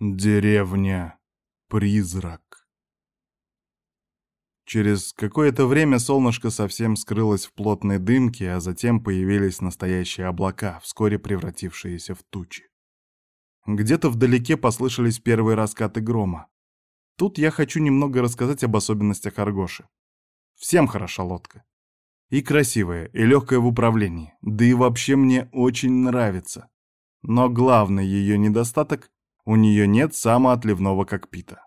Деревня Призрак. Через какое-то время солнышко совсем скрылось в плотной дымке, а затем появились настоящие облака, вскоре превратившиеся в тучи. Где-то вдалеке послышались первые раскаты грома. Тут я хочу немного рассказать об особенностях Аргоши. Всем хороша лодка. И красивая, и легкая в управлении, да и вообще мне очень нравится. Но главный ее недостаток у нее нет самоотливного кокпита.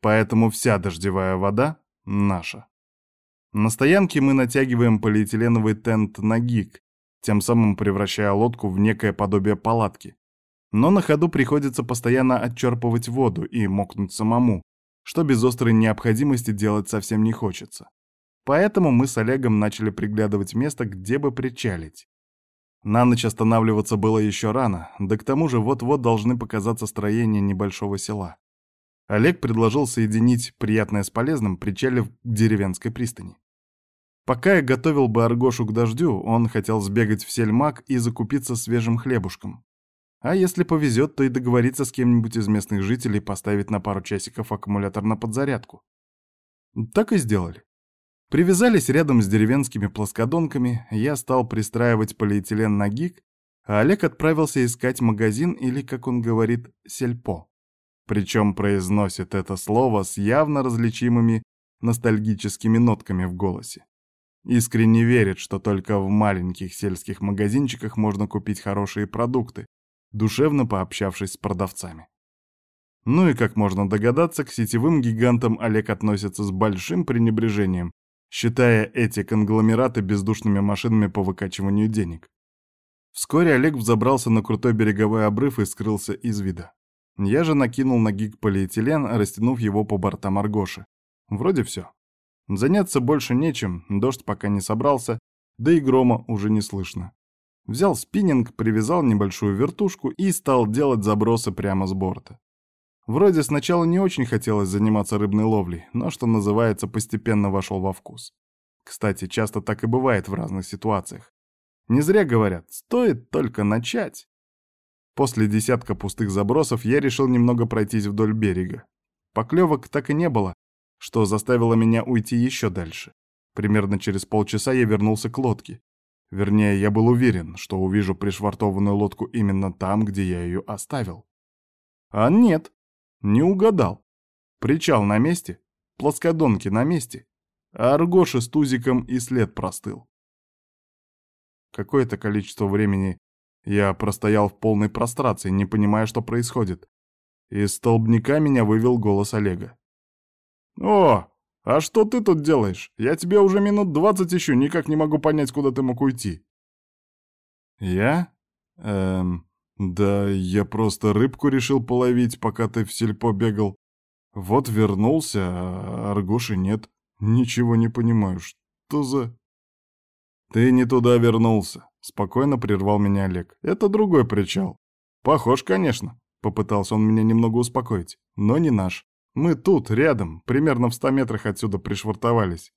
Поэтому вся дождевая вода наша. На стоянке мы натягиваем полиэтиленовый тент на гик, тем самым превращая лодку в некое подобие палатки. Но на ходу приходится постоянно отчерпывать воду и мокнуть самому, что без острой необходимости делать совсем не хочется. Поэтому мы с Олегом начали приглядывать место, где бы причалить. На ночь останавливаться было еще рано, да к тому же вот-вот должны показаться строения небольшого села. Олег предложил соединить приятное с полезным, причалив к деревенской пристани. Пока я готовил бы Аргошу к дождю, он хотел сбегать в сельмак и закупиться свежим хлебушком. А если повезет, то и договориться с кем-нибудь из местных жителей поставить на пару часиков аккумулятор на подзарядку. Так и сделали. Привязались рядом с деревенскими плоскодонками, я стал пристраивать полиэтилен на гик, а Олег отправился искать магазин или, как он говорит, сельпо. Причем произносит это слово с явно различимыми ностальгическими нотками в голосе. Искренне верит, что только в маленьких сельских магазинчиках можно купить хорошие продукты, душевно пообщавшись с продавцами. Ну и, как можно догадаться, к сетевым гигантам Олег относится с большим пренебрежением, считая эти конгломераты бездушными машинами по выкачиванию денег. Вскоре Олег взобрался на крутой береговой обрыв и скрылся из вида. Я же накинул на гиг полиэтилен, растянув его по бортам Аргоши. Вроде все. Заняться больше нечем, дождь пока не собрался, да и грома уже не слышно. Взял спиннинг, привязал небольшую вертушку и стал делать забросы прямо с борта. Вроде сначала не очень хотелось заниматься рыбной ловлей, но, что называется, постепенно вошел во вкус. Кстати, часто так и бывает в разных ситуациях. Не зря говорят, стоит только начать. После десятка пустых забросов я решил немного пройтись вдоль берега. Поклевок так и не было, что заставило меня уйти еще дальше. Примерно через полчаса я вернулся к лодке. Вернее, я был уверен, что увижу пришвартованную лодку именно там, где я ее оставил. А нет, не угадал. Причал на месте, плоскодонки на месте, а Аргоши с тузиком и след простыл. Какое-то количество времени я простоял в полной прострации, не понимая, что происходит. Из столбняка меня вывел голос Олега. «О, а что ты тут делаешь? Я тебе уже минут двадцать ищу, никак не могу понять, куда ты мог уйти». «Я? Эм... «Да я просто рыбку решил половить, пока ты в сельпо бегал. Вот вернулся, а Аргоши нет. Ничего не понимаю, что за...» «Ты не туда вернулся», — спокойно прервал меня Олег. «Это другой причал. Похож, конечно», — попытался он меня немного успокоить, «но не наш. Мы тут, рядом, примерно в ста метрах отсюда пришвартовались».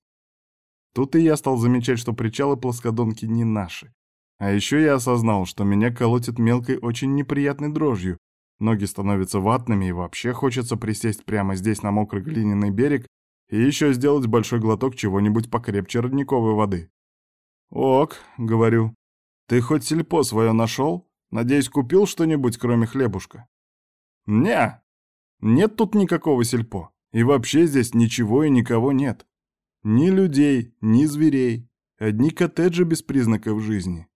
Тут и я стал замечать, что причалы плоскодонки не наши. А еще я осознал, что меня колотит мелкой очень неприятной дрожью. Ноги становятся ватными и вообще хочется присесть прямо здесь на мокрый глиняный берег и еще сделать большой глоток чего-нибудь покрепче родниковой воды. «Ок», — говорю, — «ты хоть сельпо свое нашел? Надеюсь, купил что-нибудь, кроме хлебушка?» «Не, нет тут никакого сельпо. И вообще здесь ничего и никого нет. Ни людей, ни зверей. Одни коттеджи без признаков жизни.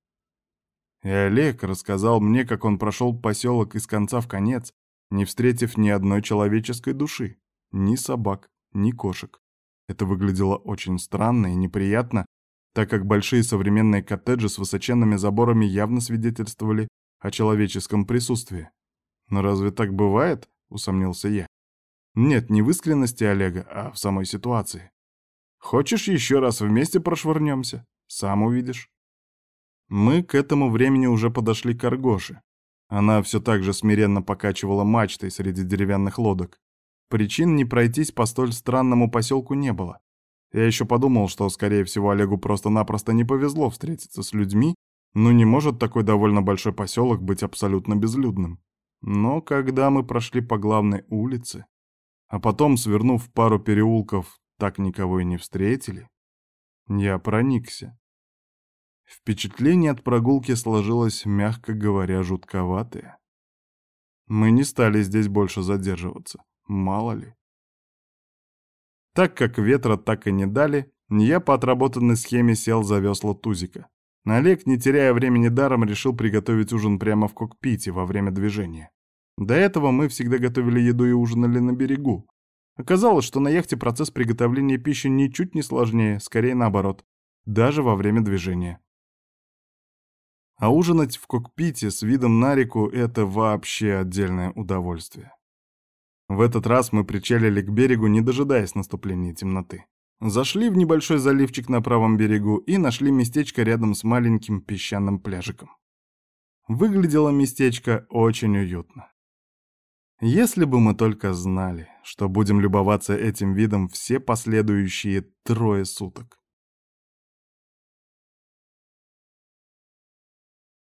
И Олег рассказал мне, как он прошел поселок из конца в конец, не встретив ни одной человеческой души, ни собак, ни кошек. Это выглядело очень странно и неприятно, так как большие современные коттеджи с высоченными заборами явно свидетельствовали о человеческом присутствии. Но разве так бывает? усомнился я. Нет, не в искренности Олега, а в самой ситуации. Хочешь еще раз вместе прошвырнемся? Сам увидишь. Мы к этому времени уже подошли к Аргоше. Она все так же смиренно покачивала мачтой среди деревянных лодок. Причин не пройтись по столь странному поселку не было. Я еще подумал, что, скорее всего, Олегу просто-напросто не повезло встретиться с людьми, но не может такой довольно большой поселок быть абсолютно безлюдным. Но когда мы прошли по главной улице, а потом, свернув пару переулков, так никого и не встретили, я проникся. Впечатление от прогулки сложилось, мягко говоря, жутковатое. Мы не стали здесь больше задерживаться, мало ли. Так как ветра так и не дали, я по отработанной схеме сел за весла тузика. Олег, не теряя времени даром, решил приготовить ужин прямо в кокпите во время движения. До этого мы всегда готовили еду и ужинали на берегу. Оказалось, что на яхте процесс приготовления пищи ничуть не сложнее, скорее наоборот, даже во время движения. А ужинать в кокпите с видом на реку — это вообще отдельное удовольствие. В этот раз мы причалили к берегу, не дожидаясь наступления темноты. Зашли в небольшой заливчик на правом берегу и нашли местечко рядом с маленьким песчаным пляжиком. Выглядело местечко очень уютно. Если бы мы только знали, что будем любоваться этим видом все последующие трое суток.